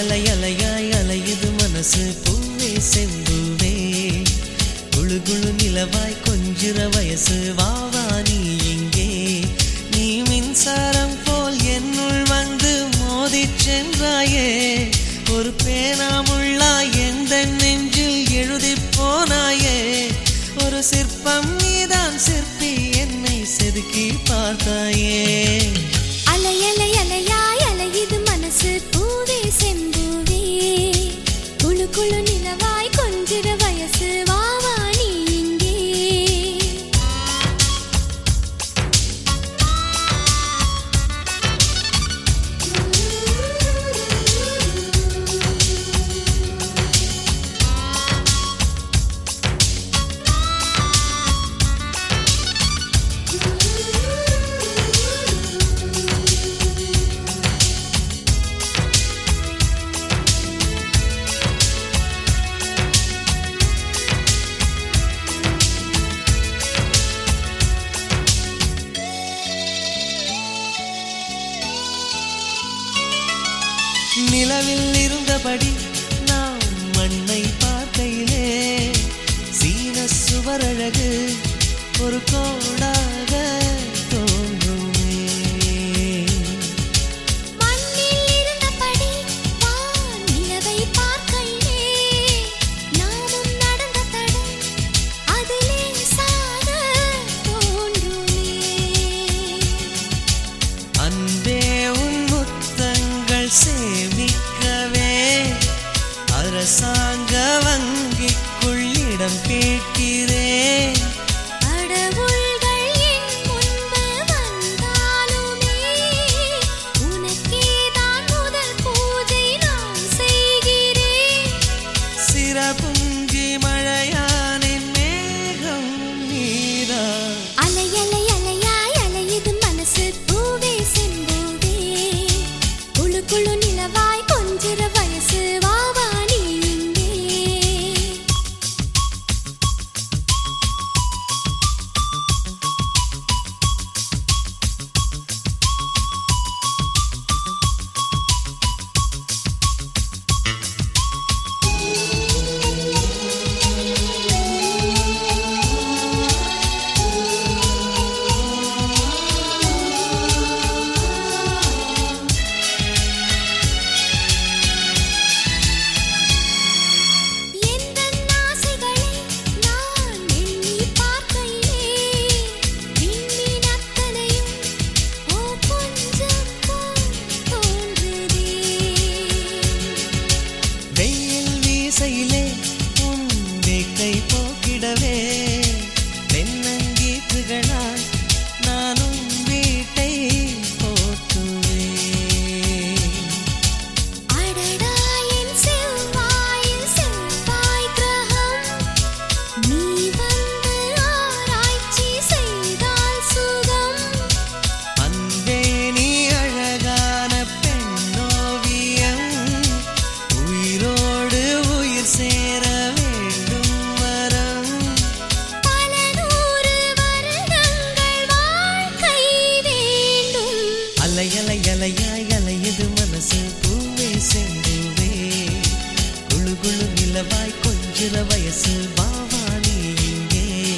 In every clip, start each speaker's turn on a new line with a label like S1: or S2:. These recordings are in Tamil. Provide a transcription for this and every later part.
S1: அலை அலையாய் அலையுது மனசு. பூவே செம்புவே. குழு குழு நிலவாய் கொஞ்சுற வயசு. வாவா நீ இங்கே. நீ மின்சாரம் போல் என்னுள் வந்து மோதி சென்றாயே. ஒரு பேனாமுள்ளா எந்த நெஞ்சில் எழுதி போனாயே. ஒரு சிற்பம் நீதான் சிற்பி என்னை செதுக்கி பார்த்தாய்.
S2: குழு நிலவாய் கொஞ்சிட வயசு வா.
S1: நிலவில் இருந்தபடி நாம் மண்ணை பார்க்கையிலே. சீன சுவரழகு ஒரு கோடாக
S2: 可以累 நிலவாய் கொஞ்சில வயசில் பாவா நீ இங்கே.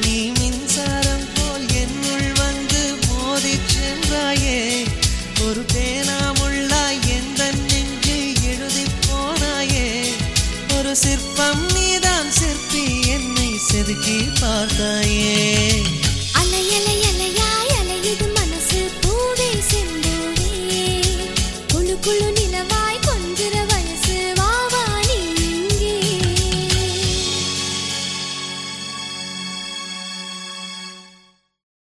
S2: நீ மின்சாரம் போல் என்னுள் வந்து
S1: மோதி சென்றாயே. ஒரு பேனாமுள்ளாய் எந்த நெஞ்சு எழுதி
S2: போனாயே. ஒரு சிற்பம் நீதான் சிற்பி
S1: என்னை செதுக்கி பார்த்தாயே.